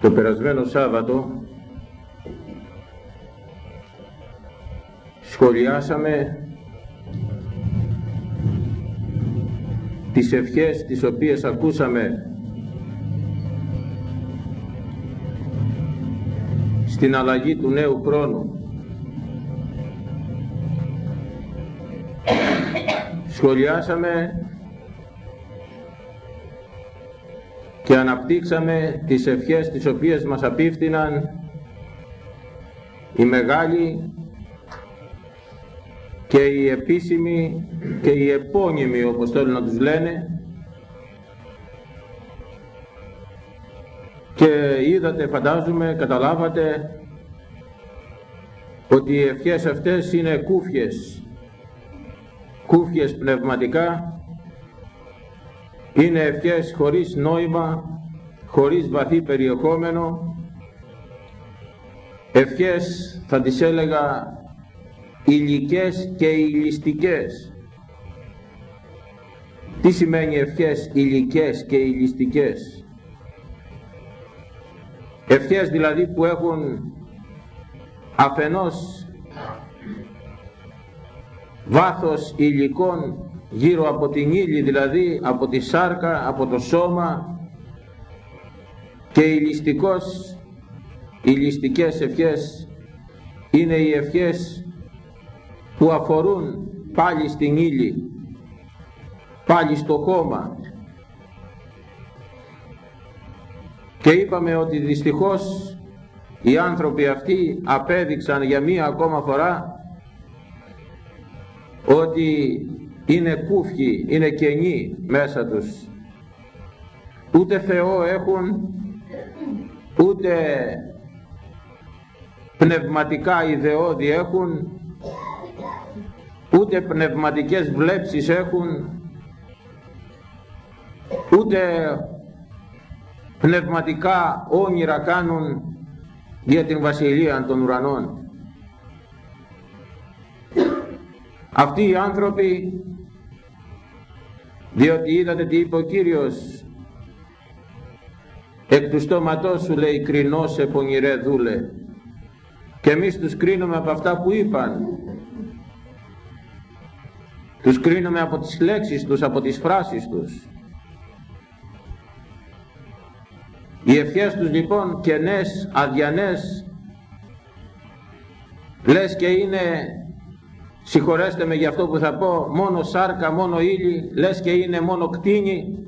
Το περασμένο Σάββατο σχολιάσαμε τις ευχές τις οποίες ακούσαμε στην αλλαγή του νέου χρόνου. Σχολιάσαμε και αναπτύξαμε τις ευχές τις οποίες μας απίφθηναν οι μεγάλοι και οι επίσημοι και οι επώνυμοι όπως θέλουν να τους λένε. Και είδατε φαντάζομαι καταλάβατε ότι οι ευχές αυτές είναι κούφιες. Κούφιες πνευματικά είναι ευχές χωρίς νόημα, χωρίς βαθύ περιεχόμενο, ευχές θα τις έλεγα υλικές και ηλιστικές. Τι σημαίνει ευχές υλικές και ηλιστικές. Ευχές δηλαδή που έχουν αφενός βάθος υλικών γύρω από την ύλη δηλαδή, από τη σάρκα, από το σώμα και οι ληστικός, οι ληστικές ευχές είναι οι ευχές που αφορούν πάλι στην ύλη, πάλι στο χώμα. Και είπαμε ότι δυστυχώς οι άνθρωποι αυτοί απέδειξαν για μία ακόμα φορά ότι είναι κούφιοι, είναι κενοί μέσα τους. Ούτε Θεό έχουν, ούτε πνευματικά ιδεώδη έχουν, ούτε πνευματικές βλέψεις έχουν, ούτε πνευματικά όνειρα κάνουν για την βασιλεία των ουρανών. Αυτοί οι άνθρωποι διότι είδατε τι είπε ο Κύριος. Εκ του στόματός σου λέει κρινός σε πονηρέ δούλε. Και εμείς τους κρίνουμε από αυτά που είπαν. Τους κρίνουμε από τις λέξεις τους, από τις φράσεις τους. Οι ευχές τους λοιπόν κενές, αδιανές λες και είναι συγχωρέστε με για αυτό που θα πω, μόνο σάρκα, μόνο ύλη, λες και είναι μόνο κτίνη,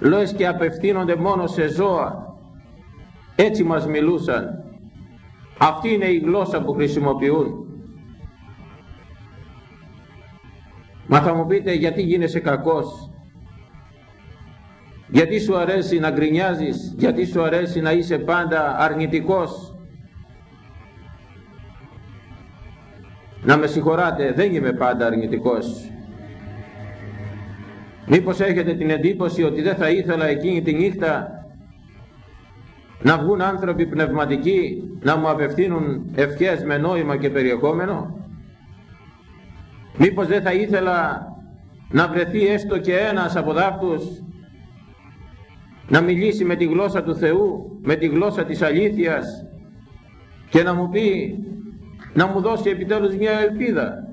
λες και απευθύνονται μόνο σε ζώα. Έτσι μας μιλούσαν. Αυτή είναι η γλώσσα που χρησιμοποιούν. Μα θα μου πείτε γιατί γίνεσαι κακός. Γιατί σου αρέσει να γκρινιάζεις, γιατί σου αρέσει να είσαι πάντα αρνητικός, Να με συγχωράτε, δεν είμαι πάντα αρνητικός. Μήπως έχετε την εντύπωση ότι δεν θα ήθελα εκείνη τη νύχτα να βγουν άνθρωποι πνευματικοί να μου απευθύνουν ευχές με νόημα και περιεχόμενο; Μήπως δεν θα ήθελα να βρεθεί έστω και ένας από δάφτους να μιλήσει με τη γλώσσα του Θεού, με τη γλώσσα της αλήθειας και να μου πει να μου δώσει επιτέλους μια ελπίδα.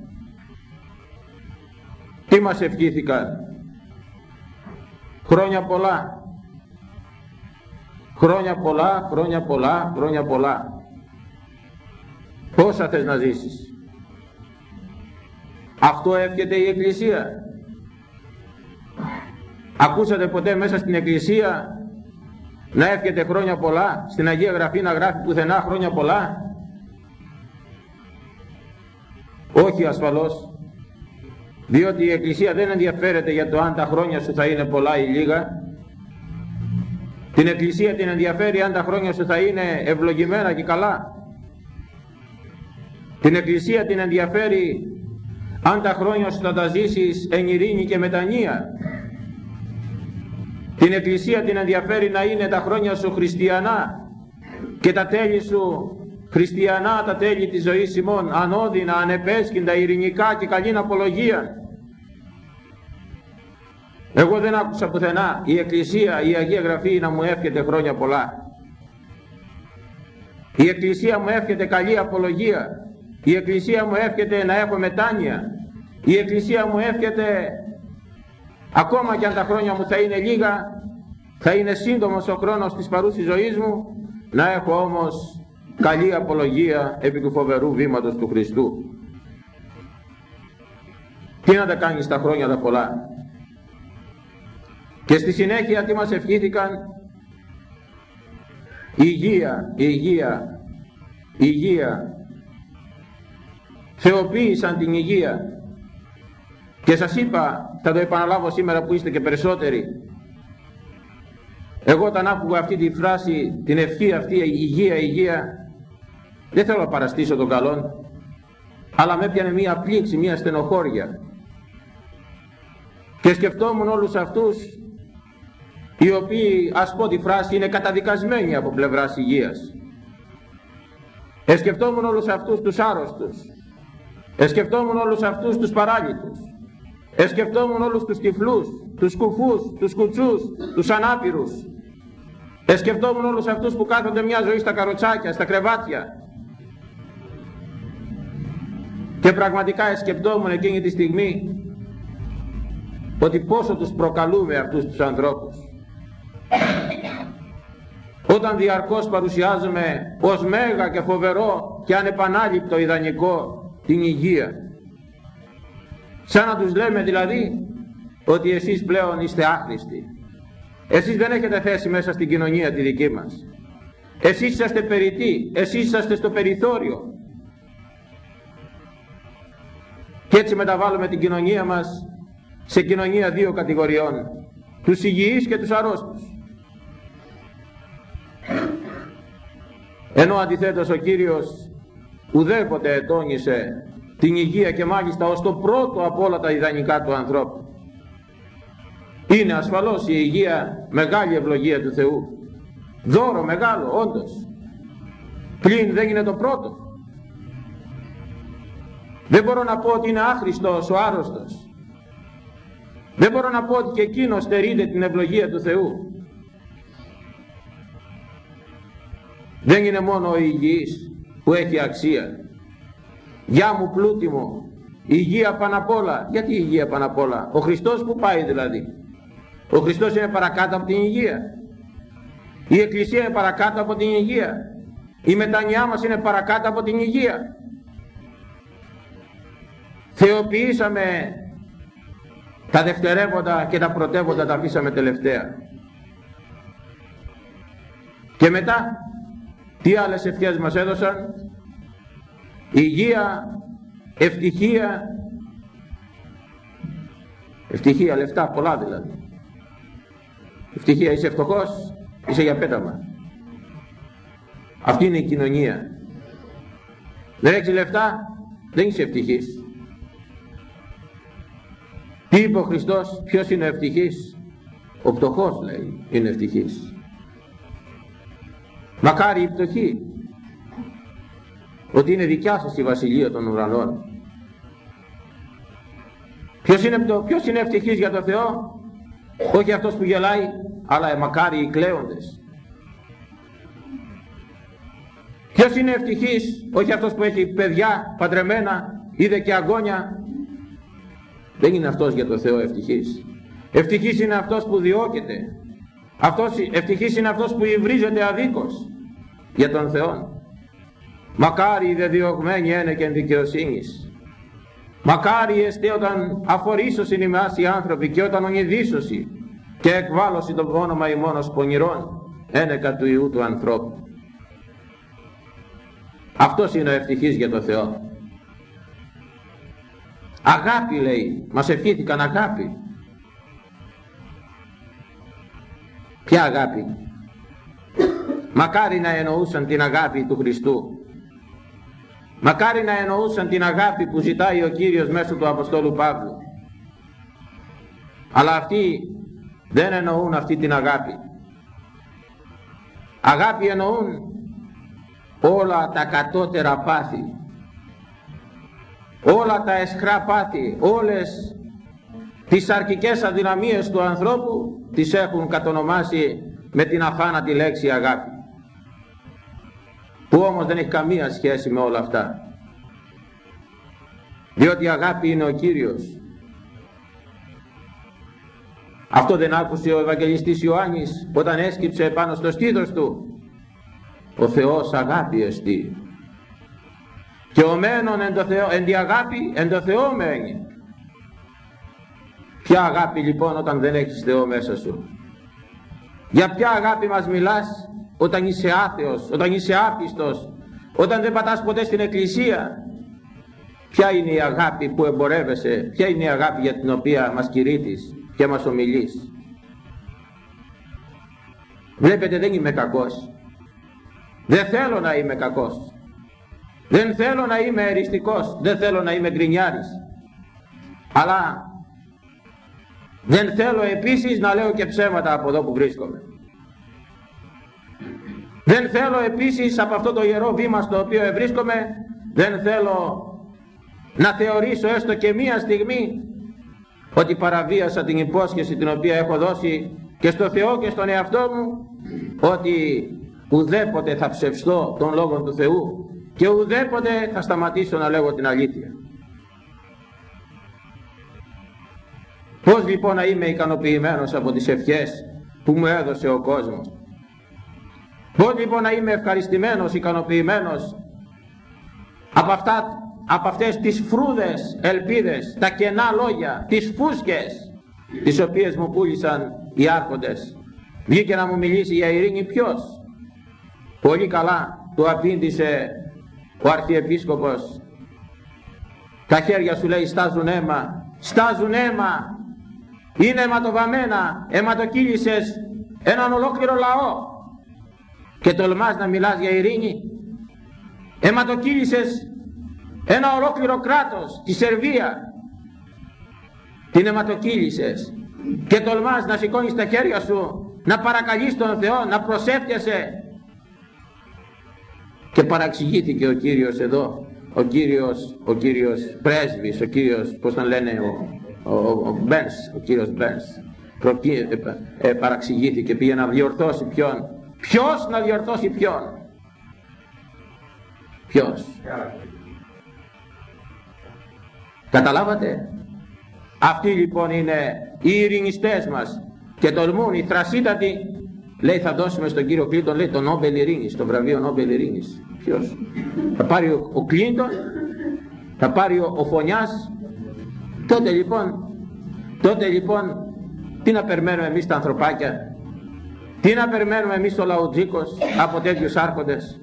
Τι μας ευχήθηκαν; Χρόνια πολλά. Χρόνια πολλά, χρόνια πολλά, χρόνια πολλά. Πόσα θες να ζήσεις; Αυτό εύχεται η Εκκλησία. Ακούσατε ποτέ μέσα στην Εκκλησία να εύχεται χρόνια πολλά, στην Αγία Γραφή να γράφει πουθενά χρόνια πολλά; Όχι ασφαλώς, διότι η Εκκλησία δεν ενδιαφέρεται για το αν τα χρόνια σου θα είναι πολλά ή λίγα. Την Εκκλησία την ενδιαφέρει αν τα χρόνια σου θα είναι ευλογημένα και καλά. Την Εκκλησία την ενδιαφέρει αν τα χρόνια σου θα τα ζήσεις εν ειρήνη και μετανία. Την Εκκλησία την ενδιαφέρει να είναι τα χρόνια σου χριστιανά και τα τέλη σου χριστιανά τα τέλη της ζωής ημών, ανώδυνα, ανεπέσχυντα, ειρηνικά και καλήν απολογία. Εγώ δεν άκουσα πουθενά η Εκκλησία, η Αγία Γραφή να μου εύχεται χρόνια πολλά. Η Εκκλησία μου εύχεται καλή απολογία. Η Εκκλησία μου εύχεται να έχω μετάνοια. Η Εκκλησία μου εύχεται ακόμα και αν τα χρόνια μου θα είναι λίγα, θα είναι σύντομος ο χρόνος της παρούσης ζωής μου, να έχω όμως καλή απολογία επί του φοβερού βήματος του Χριστού. Τι να τα κάνεις τα χρόνια τα πολλά. Και στη συνέχεια τι μας ευχήθηκαν; Υγεία, υγεία, υγεία. Θεοποίησαν την υγεία. Και σας είπα, θα το επαναλάβω σήμερα που είστε και περισσότεροι, εγώ όταν άκουγα αυτή τη φράση, την ευχή αυτή, υγεία, υγεία, δεν θέλω να παραστήσω τον καλόν, αλλά με έπιανε μία πλήξη, μία στενοχώρια. Και σκεφτόμουν όλους αυτούς οι οποίοι, ας πω τη φράση, είναι καταδικασμένοι από πλευράς υγείας. Εσκεφτόμουν όλους αυτούς τους άρρωστους. Εσκεφτόμουν όλους αυτούς τους παράλυτους. Εσκεφτόμουν όλους τους τυφλούς, τους κουφούς, τους κουτσούς, τους ανάπηρους. Εσκεφτόμουν όλους αυτούς που κάθονται μια ζωή στα καροτσάκια, στα κρεβάτια. Και πραγματικά εσκεφτόμουν εκείνη τη στιγμή ότι πόσο τους προκαλούμε αυτούς τους ανθρώπους. Όταν διαρκώς παρουσιάζουμε ως μέγα και φοβερό και ανεπανάληπτο ιδανικό την υγεία. Σαν να τους λέμε δηλαδή ότι εσείς πλέον είστε άχρηστοι. Εσείς δεν έχετε θέση μέσα στην κοινωνία τη δική μας. Εσείς είσαστε περιττοί, εσείς είσαστε στο περιθώριο. Και έτσι μεταβάλλουμε την κοινωνία μας σε κοινωνία δύο κατηγοριών. Τους υγιείς και τους αρρώστους. Ενώ αντιθέτως ο Κύριος ουδέποτε ετώνησε την υγεία και μάλιστα ως το πρώτο από όλα τα ιδανικά του ανθρώπου. Είναι ασφαλώς η υγεία μεγάλη ευλογία του Θεού. Δώρο μεγάλο όντως. Πλην δεν είναι το πρώτο. Δεν μπορώ να πω ότι είναι άχρηστος ο άρρωστος. Δεν μπορώ να πω ότι και εκείνος στερείται την ευλογία του Θεού. Δεν είναι μόνο ο υγιής που έχει αξία. Γεια μου πλούτη μου, υγεία πάνω απ' όλα. Γιατί υγεία πάνω απ' όλα; Ο Χριστός που πάει δηλαδή. Ο Χριστός είναι παρακάτω από την υγεία. Η Εκκλησία είναι παρακάτω από την υγεία. Η μετανοιά μας είναι παρακάτω από την υγεία. Θεοποιήσαμε τα δευτερεύοντα και τα πρωτεύοντα τα αφήσαμε τελευταία. Και μετά τι άλλες ευχές μας έδωσαν; Υγεία, ευτυχία, ευτυχία, λεφτά, πολλά δηλαδή. Ευτυχία, είσαι φτωχός, είσαι για πέταμα. Αυτή είναι η κοινωνία. Δεν έχεις λεφτά, δεν είσαι ευτυχής. Τι είπε ο Χριστός, ποιος είναι ευτυχής; Ο πτωχός λέει είναι ευτυχής. Μακάρι η πτωχή ότι είναι δικιά σας η βασιλεία των ουρανών. Ποιος είναι, ποιος είναι ευτυχής για το Θεό, όχι αυτός που γελάει, αλλά μακάρι οι κλαίοντες. Ποιος είναι ευτυχής, όχι αυτός που έχει παιδιά παντρεμένα, είδε και αγώνια. Δεν είναι αυτός για το Θεό ευτυχής. Ευτυχής είναι αυτός που διώκεται. Αυτός, ευτυχής είναι αυτός που υβρίζεται αδίκως για τον Θεό. Μακάρι οι διωγμένοι είναι και δικαιοσύνης. Μακάρι εστί όταν αφορήσωσιν ημάς οι άνθρωποι και όταν ονειδήσωσι και εκβάλλωση το όνομα ημώνος πονηρών ένεκα του Ιού του ανθρώπου. Αυτός είναι ο ευτυχής για το Θεό. Αγάπη λέει, μας ευχήθηκαν αγάπη. Ποια αγάπη; Μακάρι να εννοούσαν την αγάπη του Χριστού. Μακάρι να εννοούσαν την αγάπη που ζητάει ο Κύριος μέσω του Αποστόλου Παύλου. Αλλά αυτοί δεν εννοούν αυτή την αγάπη. Αγάπη εννοούν όλα τα κατώτερα πάθη. Όλα τα εσχρά πάθη, όλες τις αρκικές αδυναμίες του ανθρώπου τις έχουν κατονομάσει με την αφάνατη λέξη αγάπη που που όμως δεν έχει καμία σχέση με όλα αυτά. Διότι η αγάπη είναι ο Κύριος. Αυτό δεν άκουσε ο Ευαγγελιστής Ιωάννης όταν έσκυψε πάνω στο στήθος του. Ο Θεός αγάπη εστί. Και ο μένον εν, το Θεό, εν τη αγάπη εν το Θεό μένει. Ποια αγάπη λοιπόν όταν δεν έχεις Θεό μέσα σου; Για ποια αγάπη μας μιλάς όταν είσαι άθεος, όταν είσαι άπιστος, όταν δεν πατάς ποτέ στην εκκλησία; Ποια είναι η αγάπη που εμπορεύεσαι, ποια είναι η αγάπη για την οποία μας κηρύττεις και μας ομιλείς; Βλέπετε δεν είμαι κακός. Δεν θέλω να είμαι κακός. Δεν θέλω να είμαι εριστικός. Δεν θέλω να είμαι γκρινιάρης. Αλλά δεν θέλω επίσης να λέω και ψέματα από εδώ που βρίσκομαι. Δεν θέλω επίσης από αυτό το ιερό βήμα στο οποίο βρίσκομαι, δεν θέλω να θεωρήσω έστω και μία στιγμή ότι παραβίασα την υπόσχεση την οποία έχω δώσει και στο Θεό και στον εαυτό μου ότι ουδέποτε θα ψευστώ τον Λόγο του Θεού και ουδέποτε θα σταματήσω να λέγω την αλήθεια. Πώς λοιπόν να είμαι ικανοποιημένος από τις ευχές που μου έδωσε ο κόσμος; Πώς λοιπόν να είμαι ευχαριστημένος, ικανοποιημένος από, αυτά, από αυτές τις φρούδες ελπίδες, τα κενά λόγια, τις φούσκες τις οποίες μου πούλησαν οι άρχοντες; Βγήκε να μου μιλήσει για ειρήνη ποιος; Πολύ καλά του απήντησε ο Αρχιεπίσκοπος. Τα χέρια σου λέει στάζουν αίμα, στάζουν αίμα είναι αιματοβαμμένα, αιματοκύλησες έναν ολόκληρο λαό και τολμάς να μιλάς για ειρήνη. Αιματοκύλησες ένα ολόκληρο κράτος, τη Σερβία. Την αιματοκύλησες και τολμάς να σηκώνεις τα χέρια σου, να παρακαλείς τον Θεό, να προσεύχεσαι. Και παραξηγήθηκε ο Κύριος εδώ, ο Κύριος, ο Κύριος πρέσβης, ο Κύριος, πώς τον λένε, ο, ο, ο Μπένς, ο κύριος Μπένς ε, ε, παραξηγήθηκε, πήγε να διορθώσει ποιον. Ποιος να διορθώσει ποιον; Ποιος; Καταλάβατε; Αυτοί λοιπόν είναι οι ειρηνιστές μας και τολμούν οι θρασίτατοι λέει θα δώσουμε στον κύριο Κλίντον λέει το Νόμπελ Ειρήνης, το βραβείο Νόμπελ Ειρήνης. Ποιος; Θα πάρει ο, ο Κλίντον, θα πάρει ο, ο Φωνιάς, Τότε λοιπόν, τότε λοιπόν, τι να περιμένουμε εμείς τα ανθρωπάκια, τι να περιμένουμε εμείς ο λαουτζίκος από τέτοιους άρχοντες;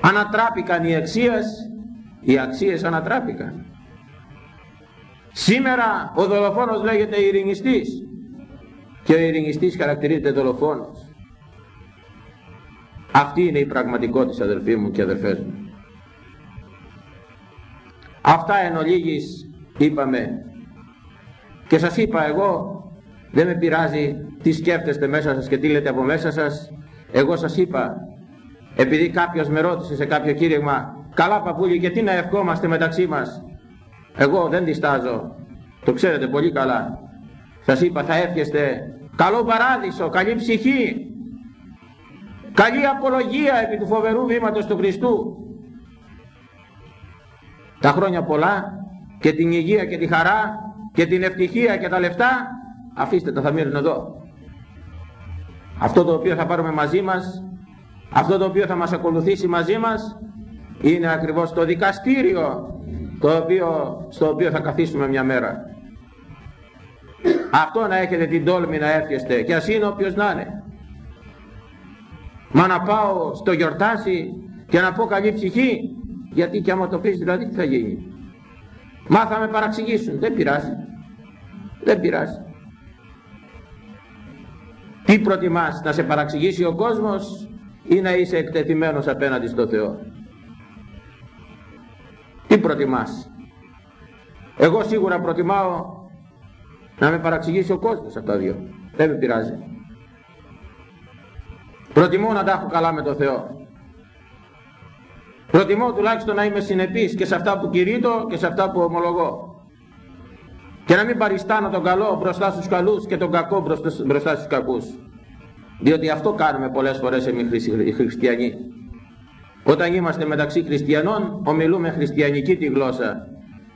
Ανατράπηκαν οι αξίες, οι αξίες ανατράπηκαν. Σήμερα ο δολοφόνος λέγεται ειρηνιστής και ο ειρηνιστής χαρακτηρίζεται δολοφόνος. Αυτή είναι η πραγματικότητα αδελφοί μου και αδελφές μου. Αυτά εν ολίγης είπαμε και σας είπα εγώ δεν με πειράζει τι σκέφτεστε μέσα σας και τι λέτε από μέσα σας εγώ σας είπα επειδή κάποιος με ρώτησε σε κάποιο κήρυγμα καλά παππούλη και τι να ευχόμαστε μεταξύ μας; Εγώ δεν διστάζω το ξέρετε πολύ καλά σας είπα θα εύχεστε καλό παράδεισο, καλή ψυχή καλή απολογία επί του φοβερού βήματος του Χριστού. Τα χρόνια πολλά και την υγεία και τη χαρά και την ευτυχία και τα λεφτά αφήστε τα θα μείνουν εδώ. Αυτό το οποίο θα πάρουμε μαζί μας αυτό το οποίο θα μας ακολουθήσει μαζί μας είναι ακριβώς το δικαστήριο το οποίο, στο οποίο θα καθίσουμε μια μέρα αυτό να έχετε την τόλμη να εύχεστε και ας είναι όποιος να είναι μα να πάω στο γιορτάσι και να πω καλή ψυχή γιατί και άμα το πεις δηλαδή τι θα γίνει. Μάθαμε παραξηγήσουν. Δεν πειράζει. Δεν πειράζει. Τι προτιμάς να σε παραξηγήσει ο κόσμος ή να είσαι εκτεθειμένος απέναντι στο Θεό; Τι προτιμάς; Εγώ σίγουρα προτιμάω να με παραξηγήσει ο κόσμος από τα δύο. Δεν με πειράζει. Προτιμώ να τα έχω καλά με το Θεό. Προτιμώ τουλάχιστον να είμαι συνεπής και σε αυτά που κηρύττω και σε αυτά που ομολογώ. Και να μην παριστάνω τον καλό μπροστά στους καλούς και τον κακό μπροστά στους κακούς. Διότι αυτό κάνουμε πολλές φορές εμείς οι χριστιανοί. Όταν είμαστε μεταξύ χριστιανών ομιλούμε χριστιανική τη γλώσσα.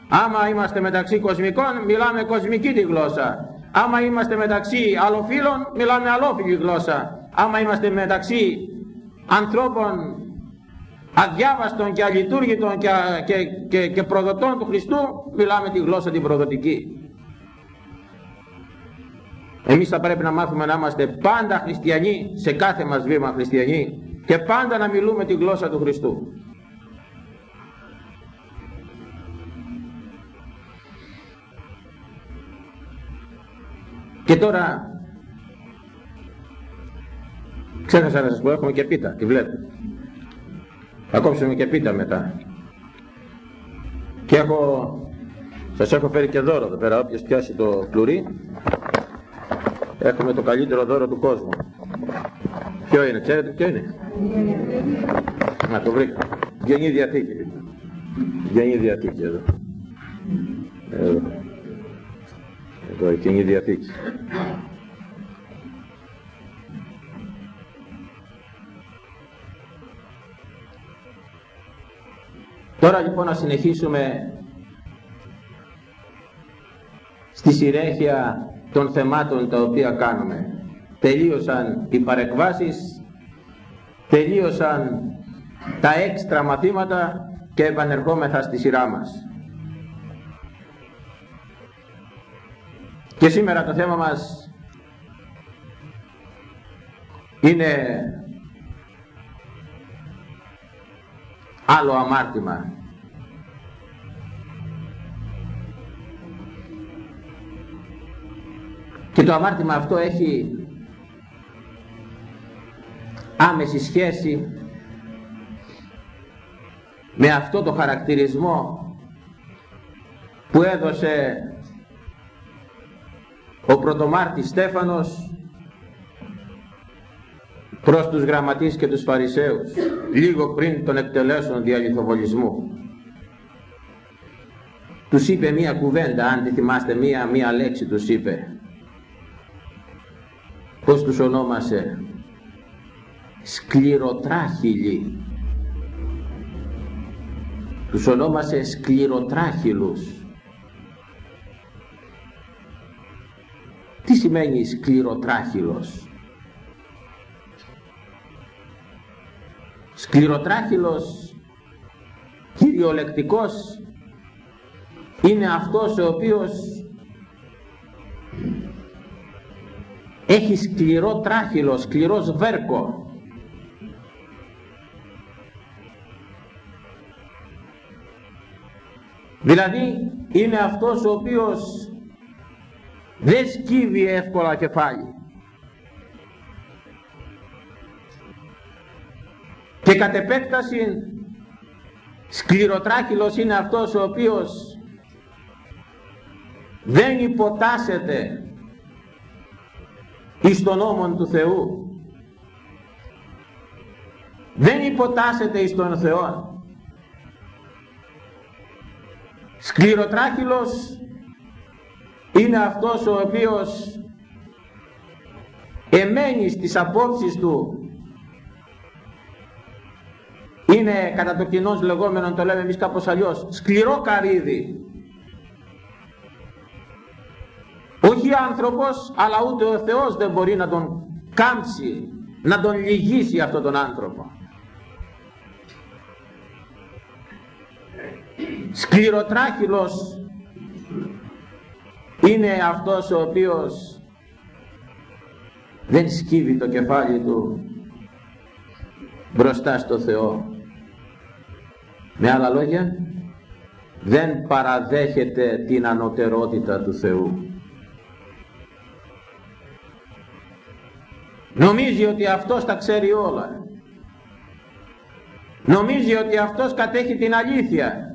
Άμα είμαστε μεταξύ κοσμικών μιλάμε κοσμική τη γλώσσα. Άμα είμαστε μεταξύ αλλοφύλων μιλάμε αλλόφιλη γλώσσα. Άμα είμαστε μεταξύ ανθρώπων αδιάβαστων και αλειτούργητων και, και, και, και προδοτών του Χριστού μιλάμε τη γλώσσα την προδοτική. Εμείς θα πρέπει να μάθουμε να είμαστε πάντα χριστιανοί σε κάθε μας βήμα χριστιανοί και πάντα να μιλούμε τη γλώσσα του Χριστού. Και τώρα ξέχασα να σας πω έχουμε και πίτα, τη βλέπετε. Θα κόψουμε και πίτα μετά. Και έχω, σας έχω φέρει και δώρο εδώ πέρα, όποιος πιάσει το πλουρί, έχουμε το καλύτερο δώρο του κόσμου. Ποιο είναι, ξέρετε ποιο είναι; Να το βρήκα. Γενή Διαθήκη. Γενή Διαθήκη εδώ. Εδώ. Εδώ η Γενή Διαθήκη. Τώρα λοιπόν να συνεχίσουμε στη συνέχεια των θεμάτων τα οποία κάνουμε. Τελείωσαν οι παρεκβάσεις, τελείωσαν τα έξτρα μαθήματα και επανερχόμεθα στη σειρά μας. Και σήμερα το θέμα μας είναι άλλο αμάρτημα. Και το αμάρτημα αυτό έχει άμεση σχέση με αυτό το χαρακτηρισμό που έδωσε ο πρωτομάρτης Στέφανος προς τους γραμματείς και τους φαρισαίους λίγο πριν τον εκτελέσουν διαλυθοβολισμού τους είπε μία κουβέντα αν τη θυμάστε μία, μία λέξη τους είπε. Πως τους ονόμασε; Σκληροτράχυλοι. Τους ονόμασε σκληροτράχυλους τι σημαίνει σκληροτράχυλος; Σκληροτράχυλος κυριολεκτικός είναι αυτός ο οποίος έχει σκληρό τράχυλο, σκληρός σβέρκο. Δηλαδή είναι αυτός ο οποίος δεν σκύβει εύκολα κεφάλι. Και κατ' επέκταση σκληροτράχυλος είναι αυτός ο οποίος δεν υποτάσσεται εις τον νόμο του Θεού. Δεν υποτάσσεται εις τον Θεό. Σκληροτράχυλος είναι αυτός ο οποίος εμένει στις απόψεις του είναι κατά το κοινός λεγόμενο, το λέμε εμείς κάπως αλλιώς, σκληρό καρύδι. Όχι άνθρωπος, αλλά ούτε ο Θεός δεν μπορεί να τον κάμψει, να τον λυγίσει αυτόν τον άνθρωπο. Σκληροτράχυλος είναι αυτός ο οποίος δεν σκύβει το κεφάλι του μπροστά στο Θεό με άλλα λόγια, δεν παραδέχεται την ανωτερότητα του Θεού. Νομίζει ότι αυτός τα ξέρει όλα. Νομίζει ότι αυτός κατέχει την αλήθεια.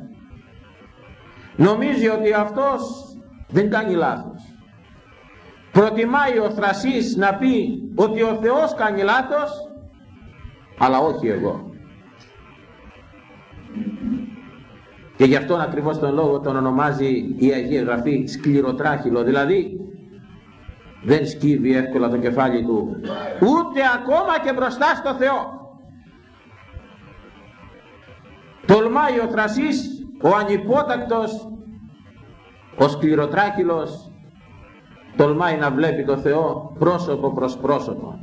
Νομίζει ότι αυτός δεν κάνει λάθος. Προτιμάει ο Θρασής να πει ότι ο Θεός κάνει λάθος, αλλά όχι εγώ. Και γι' αυτόν ακριβώς τον λόγο τον ονομάζει η Αγία Γραφή σκληροτράχυλο, δηλαδή δεν σκύβει εύκολα το κεφάλι του, ούτε ακόμα και μπροστά στο Θεό. Τολμάει ο Θρασής, ο ανυπότακτος, ο σκληροτράχυλος, τολμάει να βλέπει το Θεό πρόσωπο προς πρόσωπο.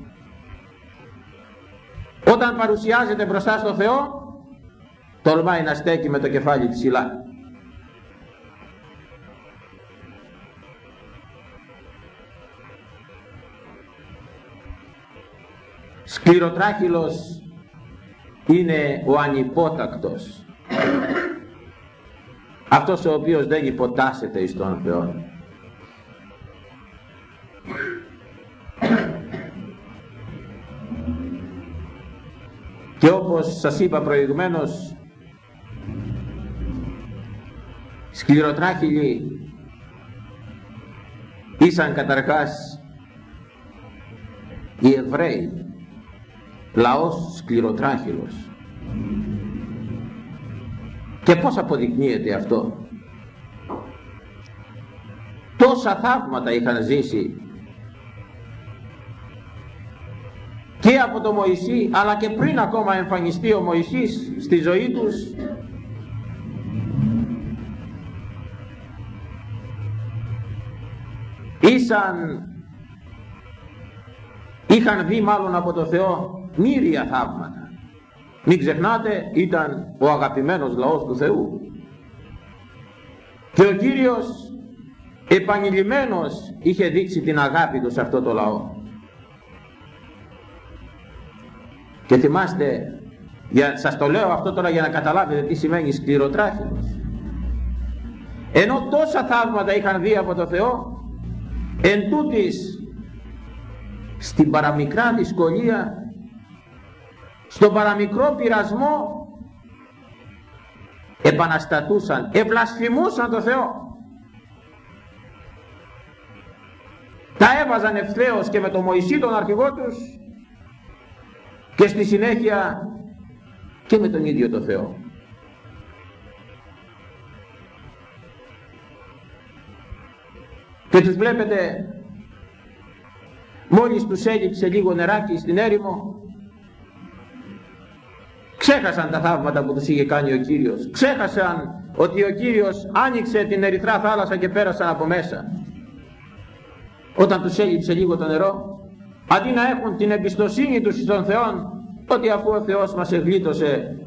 Όταν παρουσιάζεται μπροστά στο Θεό, τολμάει να στέκει με το κεφάλι ψηλά. Σκληροτράχυλος είναι ο ανυπότακτος. Αυτός ο οποίος δεν υποτάσσεται εις τον Θεό. Και όπως σας είπα προηγουμένως, σκληροτράχυλοι ήσαν καταρχάς οι Εβραίοι, λαός σκληροτράχυλος. Και πώς αποδεικνύεται αυτό; Τόσα θαύματα είχαν ζήσει και από το Μωυσή αλλά και πριν ακόμα εμφανιστεί ο Μωυσής στη ζωή τους ήσαν είχαν δει μάλλον από το Θεό μύρια θαύματα μην ξεχνάτε ήταν ο αγαπημένος λαός του Θεού και ο Κύριος επανειλημμένος είχε δείξει την αγάπη του σε αυτό το λαό Και θυμάστε, για, σας το λέω αυτό τώρα για να καταλάβετε τι σημαίνει σκληροτράχυλος. Ενώ τόσα θαύματα είχαν δει από το Θεό, εν τούτης, στην παραμικρά δυσκολία, στον παραμικρό πειρασμό, επαναστατούσαν, ευλασφημούσαν το Θεό. Τα έβαζαν ευθέως και με το Μωυσή τον αρχηγό τους και στη συνέχεια και με τον ίδιο το Θεό. Και τους βλέπετε μόλις τους έλειψε λίγο νεράκι στην έρημο ξέχασαν τα θαύματα που τους είχε κάνει ο Κύριος. Ξέχασαν ότι ο Κύριος άνοιξε την ερυθρά θάλασσα και πέρασαν από μέσα. Όταν τους έλειψε λίγο το νερό αντί να έχουν την εμπιστοσύνη τους στον Θεό ότι αφού ο Θεός μας εγλίτωσε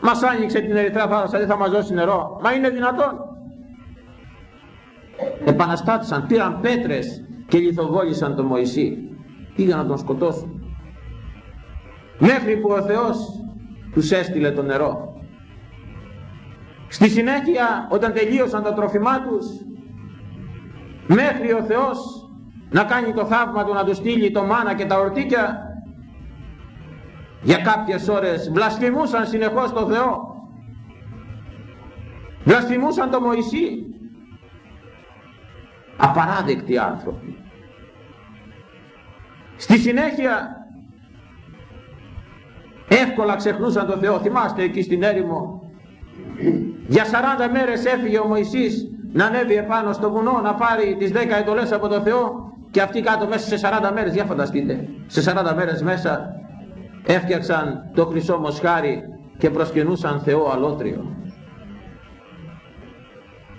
μας άνοιξε την ερυθρά θάλασσα δεν θα μας δώσει νερό. Μα είναι δυνατόν. Επαναστάτησαν πήραν πέτρες και λιθοβόλησαν τον Μωυσή. Πήγαν να τον σκοτώσουν. Μέχρι που ο Θεός τους έστειλε το νερό. Στη συνέχεια όταν τελείωσαν τα τροφιμά τους μέχρι ο Θεός να κάνει το θαύμα του να τους στείλει το μάνα και τα ορτίκια για κάποιες ώρες βλασφημούσαν συνεχώς το Θεό. Βλασφημούσαν το Μωυσή. Απαράδεκτοι άνθρωποι. Στη συνέχεια εύκολα ξεχνούσαν το Θεό θυμάστε εκεί στην έρημο για 40 μέρες έφυγε ο Μωυσής να ανέβει επάνω στο βουνό να πάρει τις 10 εντολές από το Θεό και αυτοί κάτω μέσα σε 40 μέρες, για φανταστείτε, σε 40 μέρες μέσα έφτιαξαν το χρυσό μοσχάρι και προσκυνούσαν Θεό αλότριο.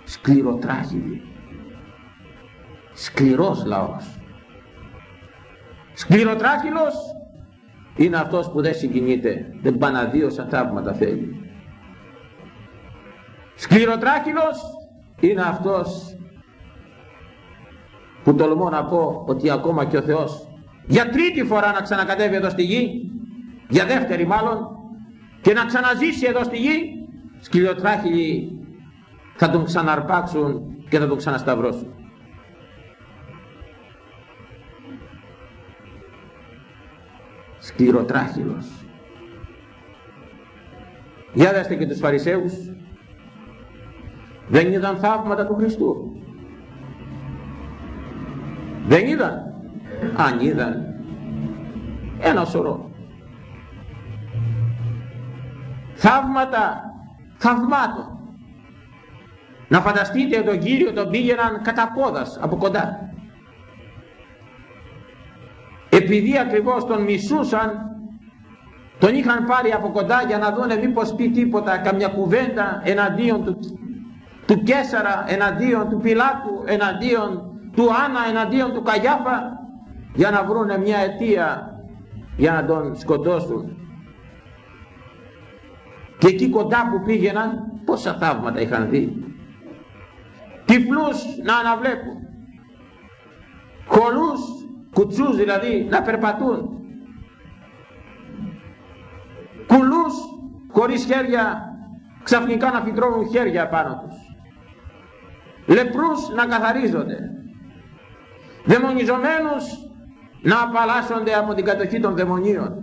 Σκληροτράχυλοι. Σκληρός λαός. Σκληροτράχυλος είναι αυτός που δεν συγκινείται, δεν παναδίωσα θαύματα θέλει. Σκληροτράχυλος είναι αυτός που τολμώ να πω ότι ακόμα και ο Θεός για τρίτη φορά να ξανακατέβει εδώ στη γη για δεύτερη μάλλον και να ξαναζήσει εδώ στη γη σκυλιοτράχυλοι θα τον ξαναρπάξουν και θα τον ξανασταυρώσουν σκληροτράχυλος για δέστε και τους Φαρισαίους. Δεν είδαν θαύματα του Χριστού. Δεν είδαν. Αν είδαν ένα σωρό. Θαύματα θαυμάτων. Να φανταστείτε τον Κύριο τον πήγαιναν κατά πόδας από κοντά. Επειδή ακριβώς τον μισούσαν τον είχαν πάρει από κοντά για να δούνε μήπως πει τίποτα, καμιά κουβέντα εναντίον του, του Κέσαρα, εναντίον του Πιλάτου, εναντίον του Άννα, εναντίον του Καγιάφα, για να βρούνε μια αιτία για να τον σκοτώσουν. Και εκεί κοντά που πήγαιναν, πόσα θαύματα είχαν δει. Τυφλούς να αναβλέπουν. Χολούς, κουτσούς δηλαδή, να περπατούν. Κουλούς χωρίς χέρια ξαφνικά να φυτρώνουν χέρια πάνω τους. Λεπρούς να καθαρίζονται. Δαιμονιζομένους να απαλλάσσονται από την κατοχή των δαιμονίων.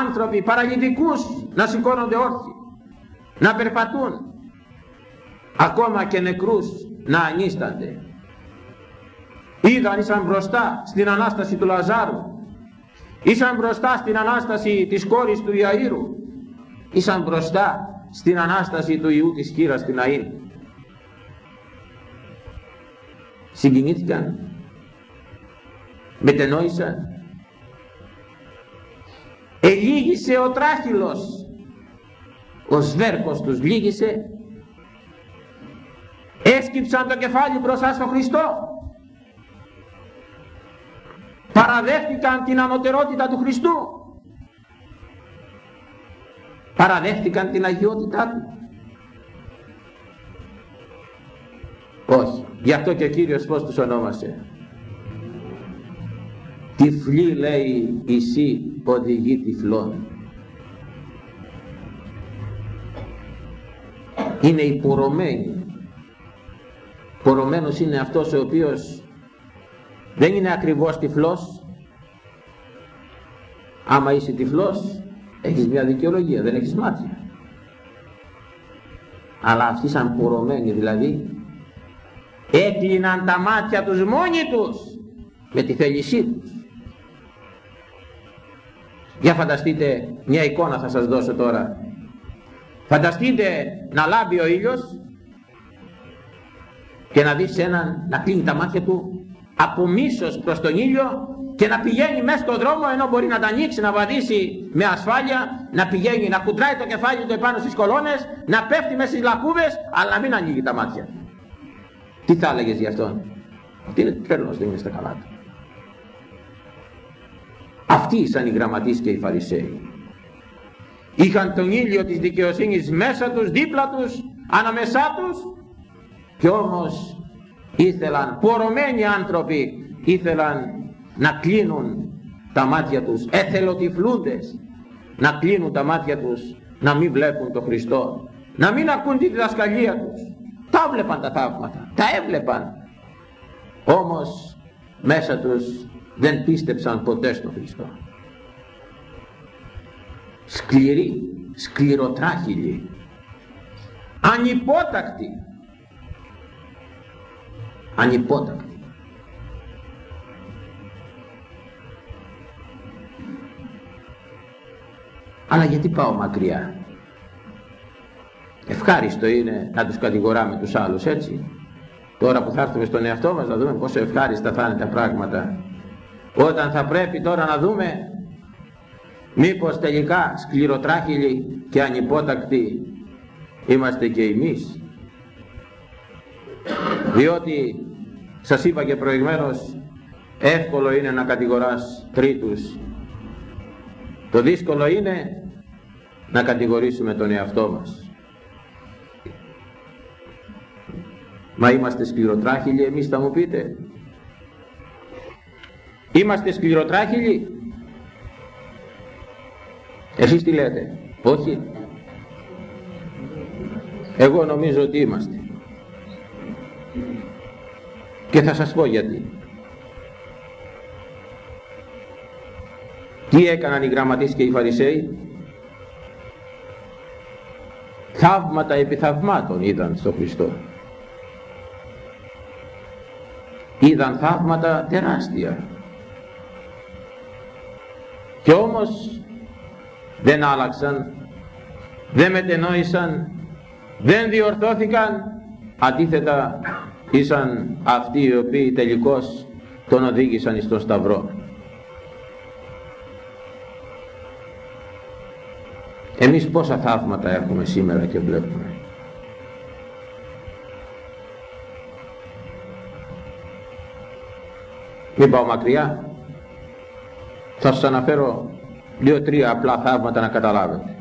Άνθρωποι παραλυτικούς να σηκώνονται όρθιοι να περπατούν. Ακόμα και νεκρούς να ανίστανται είδαν ήσαν μπροστά στην Ανάσταση του Λαζάρου Ήσαν μπροστά στην Ανάσταση της κόρης του Ιαΐρου. Ήσαν μπροστά στην Ανάσταση του Ιού της Χείρας στην Αΐν. Συγκινήθηκαν. Μετενόησαν. Ελίγησε ο τράχυλος. Ο σβέρκος τους λύγησε. Έσκυψαν το κεφάλι μπροστά στο Χριστό παραδέχτηκαν την ανωτερότητα του Χριστού. Παραδέχτηκαν την αγιότητά του. Όχι. Γι' αυτό και ο Κύριος πως τους ονόμασε. Τυφλή λέει εσύ οδηγεί τυφλών. Είναι υπορωμένοι πορωμένος είναι αυτός ο οποίος δεν είναι ακριβώς τυφλός. Άμα είσαι τυφλός έχεις μια δικαιολογία δεν έχεις μάτια. Αλλά αυτοί σαν πορωμένοι δηλαδή έκλειναν τα μάτια τους μόνοι τους με τη θέλησή τους. Για φανταστείτε μια εικόνα θα σας δώσω τώρα. Φανταστείτε να λάμπει ο ήλιος και να δεις έναν να κλείνει τα μάτια του από μίσος προς τον ήλιο και να πηγαίνει μέσα στον δρόμο ενώ μπορεί να τα ανοίξει, να βαδίσει με ασφάλεια, να πηγαίνει, να κουτράει το κεφάλι του επάνω στις κολόνες, να πέφτει μέσα στις λακκούβες, αλλά να μην ανοίγει τα μάτια. Τι θα έλεγες γι' αυτόν; Αυτή είναι τρέλος, δεν είναι στα καλά του. Αυτοί ήσαν οι γραμματείς και οι φαρισαίοι. Είχαν τον ήλιο της δικαιοσύνης μέσα τους, δίπλα τους, αναμεσά τους και όμως ήθελαν, πορωμένοι άνθρωποι, ήθελαν να κλείνουν τα μάτια τους, εθελοτυφλούντες, να κλείνουν τα μάτια τους, να μην βλέπουν τον Χριστό, να μην ακούν τη διδασκαλία τους. Τα βλέπαν τα θαύματα, τα έβλεπαν. Όμως μέσα τους δεν πίστεψαν ποτέ στον Χριστό. Σκληροί, σκληροτράχυλοι, ανυπότακτοι, ανυπότακτη. Αλλά γιατί πάω μακριά; Ευχάριστο είναι να τους κατηγοράμε τους άλλους έτσι. Τώρα που θα έρθουμε στον εαυτό μας να δούμε πόσο ευχάριστα θα είναι τα πράγματα. Όταν θα πρέπει τώρα να δούμε μήπως τελικά σκληροτράχυλοι και ανυπότακτοι είμαστε και εμείς διότι σας είπα και προηγμένως εύκολο είναι να κατηγοράς τρίτους. Το δύσκολο είναι να κατηγορήσουμε τον εαυτό μας. Μα είμαστε σκληροτράχυλοι εμείς θα μου πείτε. Είμαστε σκληροτράχυλοι; Εσείς τι λέτε; Όχι. Εγώ νομίζω ότι είμαστε και θα σας πω γιατί. Τι έκαναν οι γραμματείς και οι Φαρισαίοι; Θαύματα επί θαυμάτων είδαν στο Χριστό. Είδαν θαύματα τεράστια. Και όμως δεν άλλαξαν, δεν μετενόησαν, δεν διορθώθηκαν, Αντίθετα ήσαν αυτοί οι οποίοι τελικώς τον οδήγησαν στο Σταυρό. Εμείς πόσα θαύματα έχουμε σήμερα και βλέπουμε. Μην πάω μακριά. Θα σας αναφέρω δύο-τρία απλά θαύματα να καταλάβετε.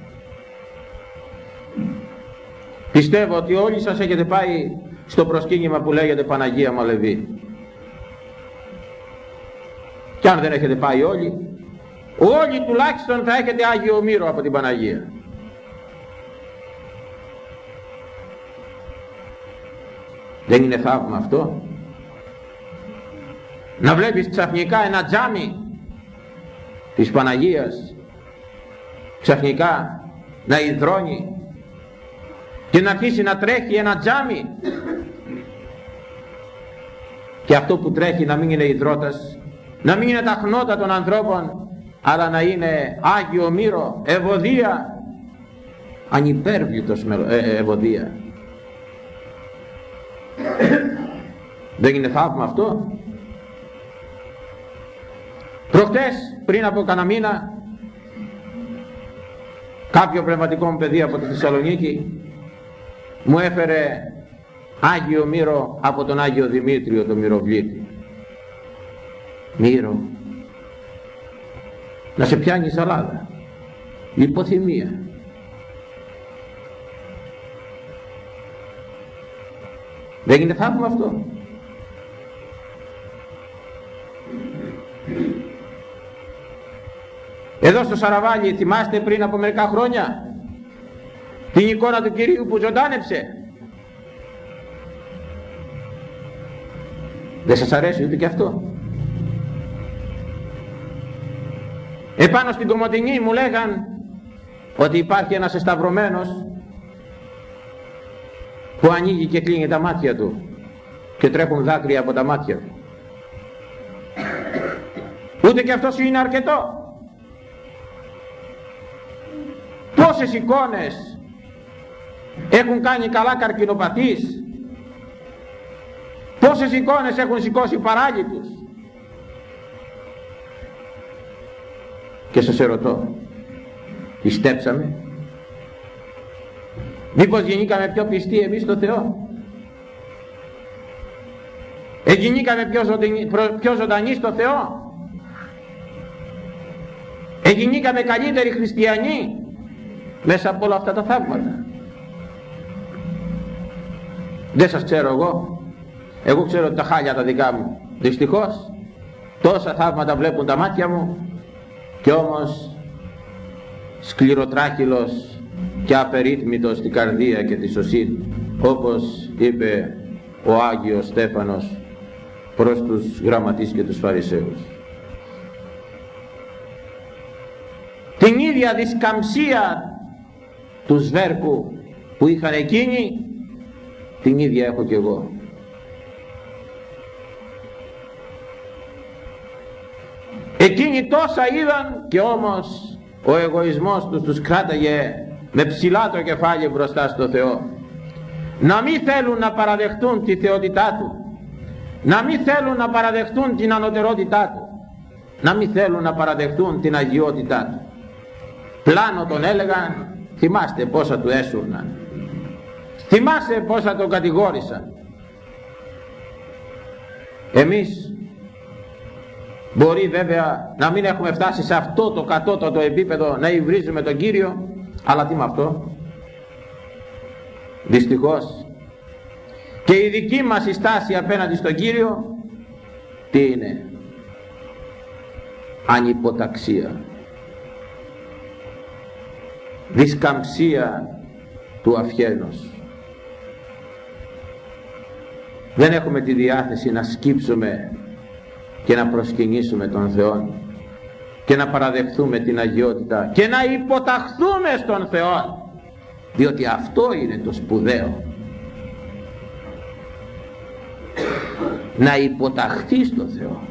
Πιστεύω ότι όλοι σας έχετε πάει στο προσκύνημα που λέγεται Παναγία Μαλεβή. Και αν δεν έχετε πάει όλοι, όλοι τουλάχιστον θα έχετε Άγιο Μύρο από την Παναγία. Δεν είναι θαύμα αυτό; Να βλέπεις ξαφνικά ένα τζάμι της Παναγίας ξαφνικά να ιδρώνει και να αρχίσει να τρέχει ένα τζάμι. Και αυτό που τρέχει να μην είναι υδρότας να μην είναι τα χνότα των ανθρώπων αλλά να είναι Άγιο Μύρο, ευωδία. Ανυπέρβλητος ε, ε, ευωδία. Δεν είναι θαύμα αυτό. Προχτές πριν από κανένα μήνα κάποιο πνευματικό μου παιδί από τη Θεσσαλονίκη μου έφερε Άγιο Μύρο από τον Άγιο Δημήτριο τον Μυροβλήτη. Μύρο να σε πιάνει σαλάδα. Υποθυμία δεν είναι θαύμα αυτό. Εδώ στο Σαραβάλι θυμάστε πριν από μερικά χρόνια; Την εικόνα του Κυρίου που ζωντάνεψε. Δεν σας αρέσει ούτε και αυτό; Επάνω στην Κομωτινή μου λέγαν ότι υπάρχει ένας εσταυρωμένος που ανοίγει και κλείνει τα μάτια του και τρέχουν δάκρυα από τα μάτια του. Ούτε και αυτός είναι αρκετό. Πόσες εικόνες έχουν κάνει καλά καρκινοπαθείς πόσες εικόνες έχουν σηκώσει παράγητους και σας ερωτώ πιστέψαμε μήπως γεννήκαμε πιο πιστοί εμείς στο Θεό; Εγινήκαμε πιο, ζωντανοί, πιο ζωντανοί στο Θεό; Εγινήκαμε καλύτεροι χριστιανοί μέσα από όλα αυτά τα θαύματα; Δεν σας ξέρω εγώ. Εγώ ξέρω τα χάλια τα δικά μου. Δυστυχώς τόσα θαύματα βλέπουν τα μάτια μου και όμως σκληροτράχυλος και απερίτμητος στην καρδία και τη σωσή όπως είπε ο Άγιος Στέφανος προς τους γραμματείς και τους Φαρισαίους. Την ίδια δισκαμψία του σβέρκου που είχαν εκείνοι την ίδια έχω και εγώ. Εκείνοι τόσα είδαν και όμως ο εγωισμός τους τους κράταγε με ψηλά το κεφάλι μπροστά στο Θεό. Να μην θέλουν να παραδεχτούν τη θεότητά Του. Να μην θέλουν να παραδεχτούν την ανωτερότητά Του. Να μην θέλουν να παραδεχτούν την αγιότητά Του. Πλάνο τον έλεγαν θυμάστε πόσα του έσουρναν θυμάσαι πόσα τον κατηγόρησαν εμείς μπορεί βέβαια να μην έχουμε φτάσει σε αυτό το κατώτατο επίπεδο να υβρίζουμε τον Κύριο αλλά τι με αυτό. Δυστυχώς. Και η δική μας η στάση απέναντι στον Κύριο τι είναι; Ανυποταξία. Δισκαμψία του αυχένος δεν έχουμε τη διάθεση να σκύψουμε και να προσκυνήσουμε τον Θεό και να παραδεχθούμε την αγιότητα και να υποταχθούμε στον Θεό διότι αυτό είναι το σπουδαίο. Να υποταχθεί στον Θεό.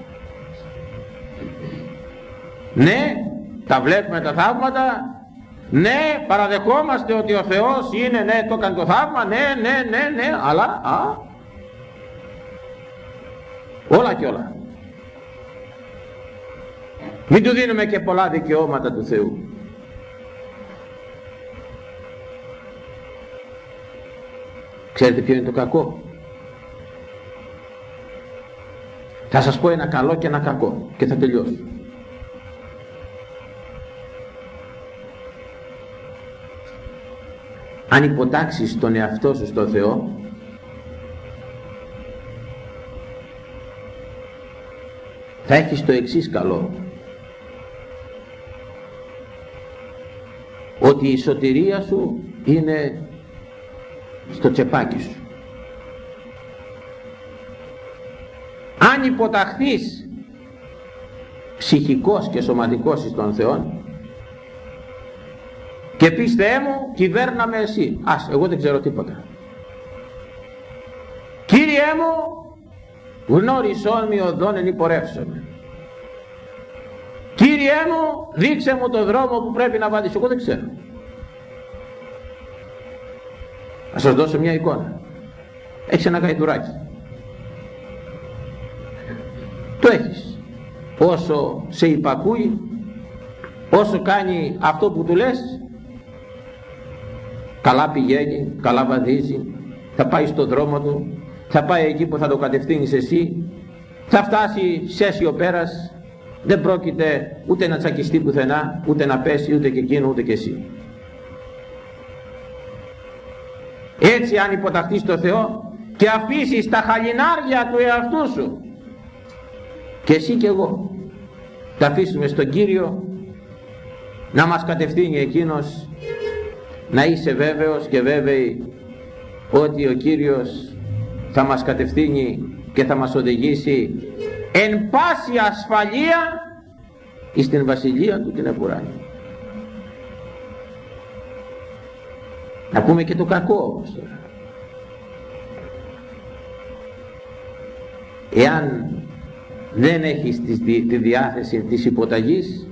Ναι τα βλέπουμε τα θαύματα. Ναι παραδεχόμαστε ότι ο Θεός είναι ναι το έκανε το θαύμα. Ναι ναι ναι ναι αλλά α, Όλα και όλα. Μην του δίνουμε και πολλά δικαιώματα του Θεού. Ξέρετε ποιο είναι το κακό; Θα σας πω ένα καλό και ένα κακό και θα τελειώσω. Αν υποτάξεις τον εαυτό σου στο Θεό, θα έχεις το εξής καλό. Ότι η σωτηρία σου είναι στο τσεπάκι σου. Αν υποταχθείς ψυχικός και σωματικός στον Θεό και πεις Θεέ μου κυβέρνα με εσύ ας εγώ δεν ξέρω τίποτα. Κύριέ μου γνώρισόν μη οδόν εν υπορεύσομαι Κύριέ μου δείξε μου το δρόμο που πρέπει να βάλεις εγώ δεν ξέρω. Να σας δώσω μια εικόνα. Έχεις ένα καϊτουράκι το έχεις. Όσο σε υπακούει όσο κάνει αυτό που του λες. Καλά πηγαίνει, καλά βαδίζει. Θα πάει στο δρόμο του. Θα πάει εκεί που θα το κατευθύνεις εσύ. Θα φτάσει σε αίσιο πέρας δεν πρόκειται ούτε να τσακιστεί πουθενά ούτε να πέσει ούτε και εκείνο ούτε και εσύ. Έτσι αν υποταχθείς το Θεό και αφήσεις τα χαλινάρια του εαυτού σου. Και εσύ και εγώ τα αφήσουμε στον Κύριο να μας κατευθύνει εκείνος να είσαι βέβαιος και βέβαιη ότι ο Κύριος θα μας κατευθύνει και θα μας οδηγήσει εν πάση ασφαλεία στην βασιλεία του την επουράνη. Να πούμε και το κακό όμως τώρα. Εάν δεν έχεις τη διάθεση της υποταγής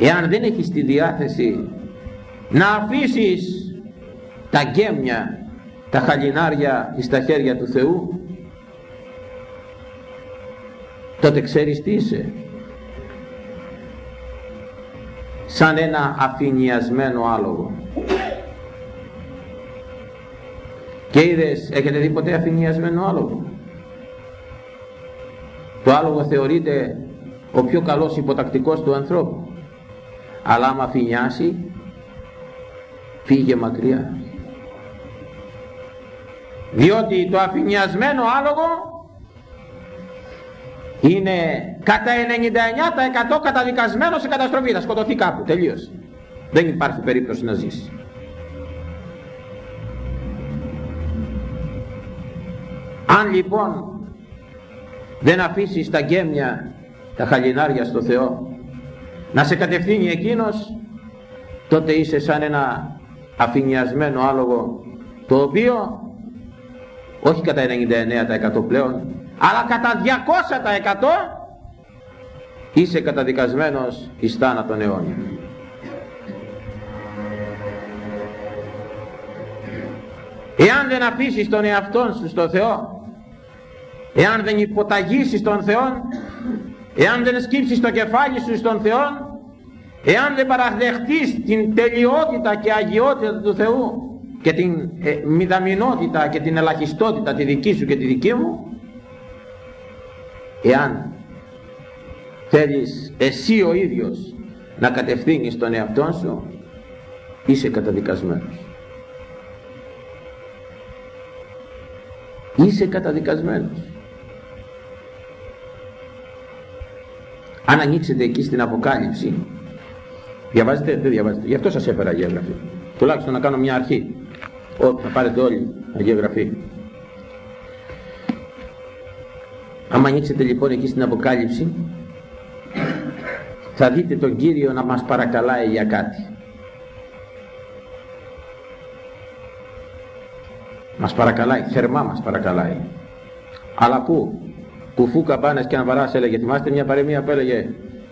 εάν δεν έχεις τη διάθεση να αφήσεις τα γκέμια τα χαλινάρια στα χέρια του Θεού τότε ξέρεις τι είσαι. Σαν ένα αφηνιασμένο άλογο. Και είδες έχετε δει ποτέ αφηνιασμένο άλογο; Το άλογο θεωρείται ο πιο καλός υποτακτικός του ανθρώπου. Αλλά άμα αφηνιάσει φύγε μακριά. Διότι το αφηνιασμένο άλογο είναι κατά 99% καταδικασμένο σε καταστροφή. Θα σκοτωθεί κάπου. Τελείωσε. Δεν υπάρχει περίπτωση να ζήσει. Αν λοιπόν δεν αφήσεις τα γκέμια τα χαλινάρια στο Θεό να σε κατευθύνει εκείνος τότε είσαι σαν ένα αφηνιασμένο άλογο το οποίο όχι κατά 99% πλέον αλλά κατά 200% είσαι καταδικασμένος εις θάνατον αιώνια. Εάν δεν αφήσεις τον εαυτόν σου στο Θεό εάν δεν υποταγήσεις τον Θεό εάν δεν σκύψεις το κεφάλι σου στον Θεό εάν δεν παραδεχτείς την τελειότητα και αγιότητα του Θεού και την ε, μηδαμινότητα και την ελαχιστότητα τη δική σου και τη δική μου εάν θέλεις εσύ ο ίδιος να κατευθύνεις τον εαυτό σου είσαι καταδικασμένος. Είσαι καταδικασμένος. Αν ανοίξετε εκεί στην Αποκάλυψη διαβάζετε, δεν διαβάζετε γι' αυτό σας έφερα Αγία Γραφή τουλάχιστον να κάνω μια αρχή. Ό, θα πάρετε όλοι Αγία Γραφή άμα ανοίξετε λοιπόν εκεί στην Αποκάλυψη θα δείτε τον Κύριο να μας παρακαλάει για κάτι. Μας παρακαλάει, θερμά μας παρακαλάει. Αλλά πού; Κουφού καμπάνες και αν βαράς έλεγε. Θυμάστε μια παρεμία που έλεγε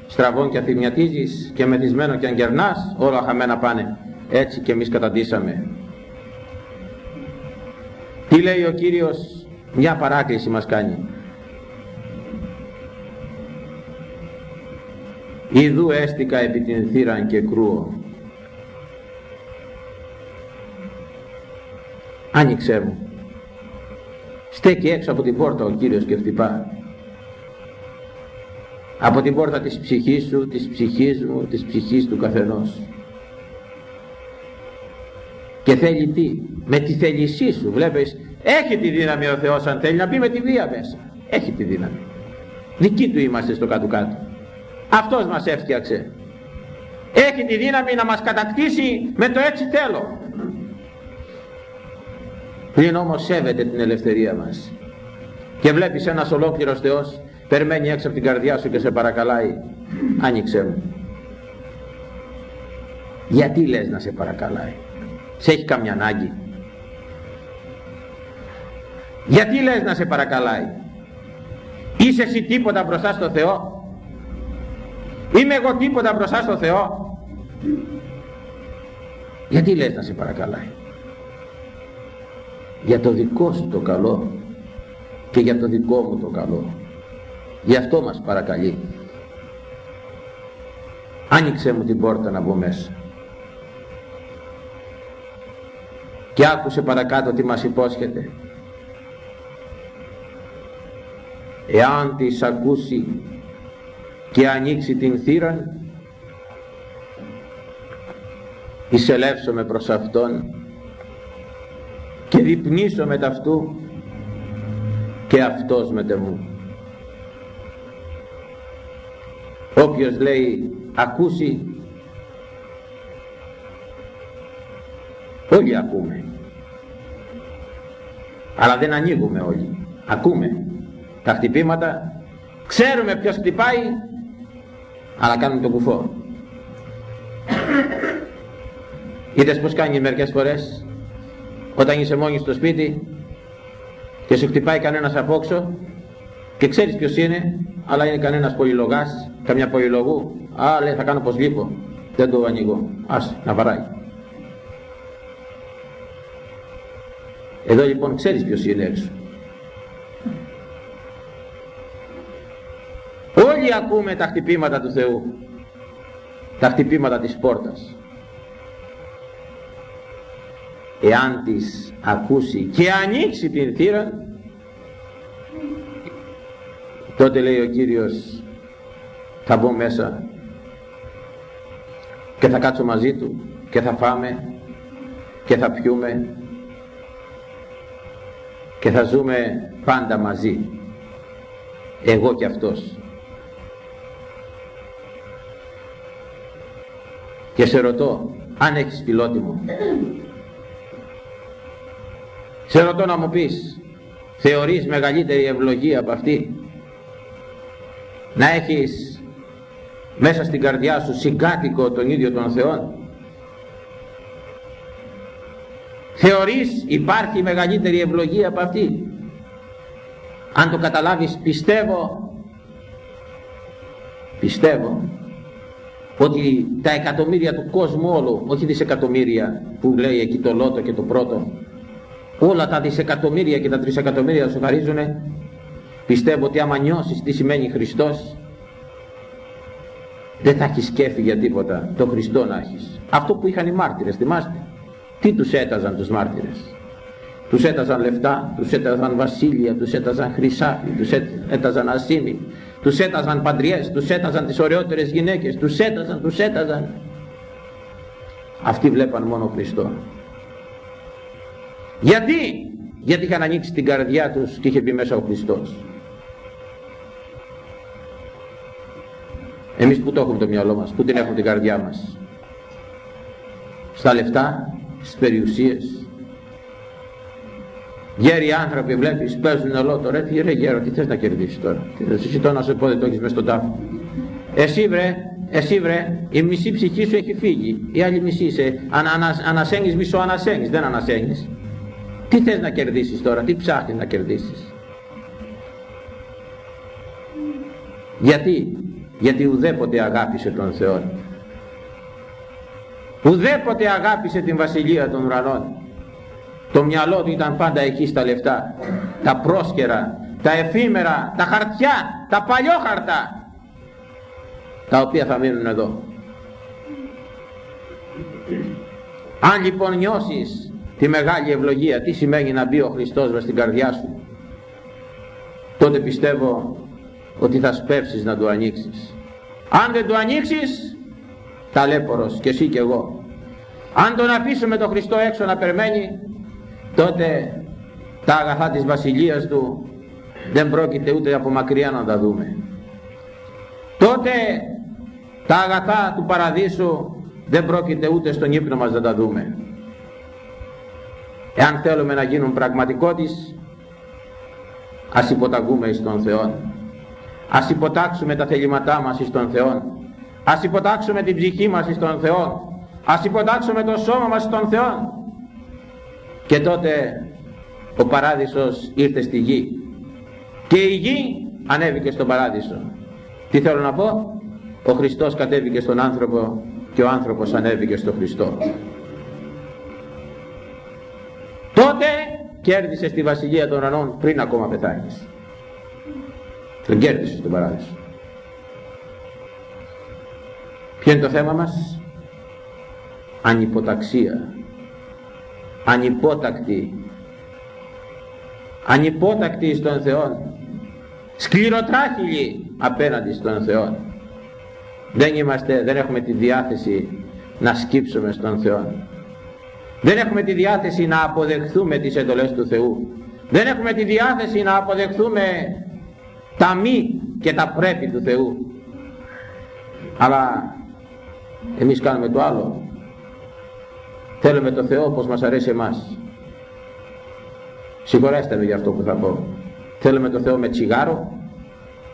στραβών και αθυμιατίζεις και μεθυσμένο και αν γερνάς όλα χαμένα πάνε έτσι και εμείς καταντήσαμε. Τι λέει ο Κύριος; Μια παράκληση μας κάνει Ιδού έστικα επί την θύραν και κρούω. Άνοιξέ μου. Στέκει έξω από την πόρτα ο Κύριος και χτυπά. Από την πόρτα της ψυχής σου, της ψυχής μου, της ψυχής του καθενός. Και θέλει τι, με τη θέλησή σου βλέπεις έχει τη δύναμη ο Θεός αν θέλει να πει με τη βία μέσα. Έχει τη δύναμη. Δικοί του είμαστε στο κάτω κάτω αυτός μας έφτιαξε. Έχει τη δύναμη να μας κατακτήσει με το έτσι θέλω πριν όμως σέβεται την ελευθερία μας. Και βλέπεις ένας ολόκληρος Θεός περιμένει έξω από την καρδιά σου και σε παρακαλάει άνοιξε μου γιατί λες να σε παρακαλάει; Σε έχει καμιά ανάγκη; Γιατί λες να σε παρακαλάει; Είσαι εσύ τίποτα μπροστά στο Θεό; Είμαι εγώ τίποτα μπροστά στο Θεό. Γιατί λες να σε παρακαλάει; Για το δικό σου το καλό και για το δικό μου το καλό. Γι' αυτό μας παρακαλεί. Άνοιξε μου την πόρτα να μπω μέσα. Και άκουσε παρακάτω τι μας υπόσχεται. Εάν της ακούσει και ανοίξει την θύρα. Εισελεύσομαι προς Αυτόν και διπνήσω με ταυτού και Αυτός με μου. Όποιος λέει ακούσει όλοι ακούμε. Αλλά δεν ανοίγουμε όλοι. Ακούμε τα χτυπήματα. Ξέρουμε ποιος χτυπάει αλλά κάνουμε τον κουφό είδες πως κάνει μερικές φορές όταν είσαι μόνη στο σπίτι και σου χτυπάει κανένας απόξω και ξέρεις ποιος είναι αλλά είναι κανένας πολυλογάς καμιά πολυλογού. Α λέει θα κάνω πως λείπω. Δεν το ανοίγω. Ας να βαράει. Εδώ λοιπόν ξέρεις ποιος είναι έξω όλοι ακούμε τα χτυπήματα του Θεού. Τα χτυπήματα της πόρτας. Εάν της ακούσει και ανοίξει την θύρα τότε λέει ο Κύριος θα μπω μέσα και θα κάτσω μαζί του και θα φάμε και θα πιούμε και θα ζούμε πάντα μαζί. Εγώ και αυτός και σε ρωτώ αν έχεις φιλότιμο σε ρωτώ να μου πεις, θεωρείς μεγαλύτερη ευλογία από αυτή; Να έχεις μέσα στην καρδιά σου συγκάτοικο τον ίδιο τον Θεό. Θεωρείς υπάρχει μεγαλύτερη ευλογία από αυτή; Αν το καταλάβεις πιστεύω, πιστεύω ότι τα εκατομμύρια του κόσμου όλου, όχι δισεκατομμύρια που λέει εκεί το λότο και το πρώτο, όλα τα δισεκατομμύρια και τα τρισεκατομμύρια σου χαρίζουνε πιστεύω ότι άμα νιώσεις τι σημαίνει Χριστός δεν θα έχεις κέφι για τίποτα το Χριστό να έχεις. Αυτό που είχαν οι μάρτυρες θυμάστε. Τι τους έταζαν τους μάρτυρες. Τους έταζαν λεφτά, τους έταζαν βασίλεια, τους έταζαν χρυσάφι, τους έταζαν ασήμι, τους έταζαν παντριές, τους έταζαν τις ωραιότερες γυναίκες, τους έταζαν, τους έταζαν. Αυτοί βλέπαν μόνο Χριστό. Γιατί, γιατί είχαν ανοίξει την καρδιά τους και είχε μπει μέσα ο Χριστός. Εμείς που το έχουμε το μυαλό μας, που την έχουμε την καρδιά μας. Στα λεφτά, στις περιουσίες. Γέροι άνθρωποι βλέπεις παίζουν ολό τώρα, τι ρε γέρο, τι θες να κερδίσεις τώρα; Τι θες εσύ τώρα να σε πω δεν το έχεις μέσα στον τάφο. Εσύ βρε, εσύ βρε, η μισή ψυχή σου έχει φύγει. Η άλλη μισή είσαι, ανα, ανα, ανασένεις μισό ανασένεις, δεν ανασένεις. Τι θες να κερδίσεις τώρα, τι ψάχνεις να κερδίσεις; Γιατί, γιατί ουδέποτε αγάπησε τον Θεό. Ουδέποτε αγάπησε την βασιλεία των ουρανών. Το μυαλό του ήταν πάντα εκεί στα λεφτά. Τα πρόσκαιρα, τα εφήμερα, τα χαρτιά, τα παλιόχαρτα. Τα οποία θα μείνουν εδώ. Αν λοιπόν νιώσεις τη μεγάλη ευλογία, τι σημαίνει να μπει ο Χριστός μες στην καρδιά σου, τότε πιστεύω ότι θα σπεύσεις να το ανοίξεις. Αν δεν το ανοίξεις, ταλέπορος και εσύ και εγώ. Αν τον αφήσουμε τον Χριστό έξω να περιμένει, τότε τα αγαθά της Βασιλείας Του δεν πρόκειται ούτε από μακριά να τα δούμε. Τότε τα αγαθά του Παραδείσου δεν πρόκειται ούτε στον ύπνο μας να τα δούμε. Εάν θέλουμε να γίνουν πραγματικότης, ας υποταγούμε εις τον Θεό. Ας υποτάξουμε τα θελήματά μας εις τον Θεό. Ας υποτάξουμε την ψυχή μας εις τον Θεό. Ας υποτάξουμε το σώμα μας εις τον Θεό. Και τότε ο παράδεισος ήρθε στη γη. Και η γη ανέβηκε στον παράδεισο. Τι θέλω να πω, ο Χριστός κατέβηκε στον άνθρωπο και ο άνθρωπος ανέβηκε στον Χριστό. Τότε κέρδισε στη βασιλεία των ουρανών πριν ακόμα πεθάνεις. Τον κέρδισε στον παράδεισο. Ποιο είναι το θέμα μας; Ανυποταξία. Ανυπότακτη. Ανυπότακτη στον Θεό. Σκληροτράχυλοι απέναντι στον Θεό. Δεν είμαστε, δεν έχουμε τη διάθεση να σκύψουμε στον Θεό. Δεν έχουμε τη διάθεση να αποδεχθούμε τις εντολές του Θεού. Δεν έχουμε τη διάθεση να αποδεχθούμε τα μη και τα πρέπει του Θεού. Αλλά εμείς κάνουμε το άλλο. Θέλουμε το Θεό όπως μας αρέσει εμάς. Συγχωρέστε με για αυτό που θα πω. Θέλουμε το Θεό με τσιγάρο.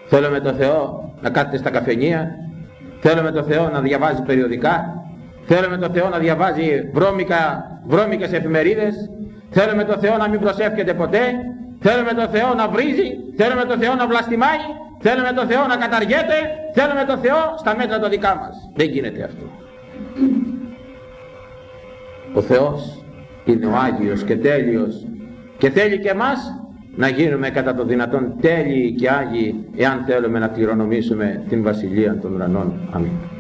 Θέλουμε το Θεό να κάθεται στα καφενεία. Θέλουμε το Θεό να διαβάζει περιοδικά. Θέλουμε το Θεό να διαβάζει βρώμικα, βρώμικες εφημερίδες. Θέλουμε το Θεό να μην προσεύχεται ποτέ. Θέλουμε το Θεό να βρίζει. Θέλουμε το Θεό να βλαστημάει. Θέλουμε το Θεό να καταργέται. Θέλουμε το Θεό στα μέτρα τα δικά μας. Δεν γίνεται αυτό. Ο Θεός είναι ο Άγιος και τέλειος και θέλει και εμάς να γίνουμε κατά το δυνατόν τέλειοι και Άγιοι εάν θέλουμε να κληρονομήσουμε την Βασιλεία των Ουρανών. Αμήν.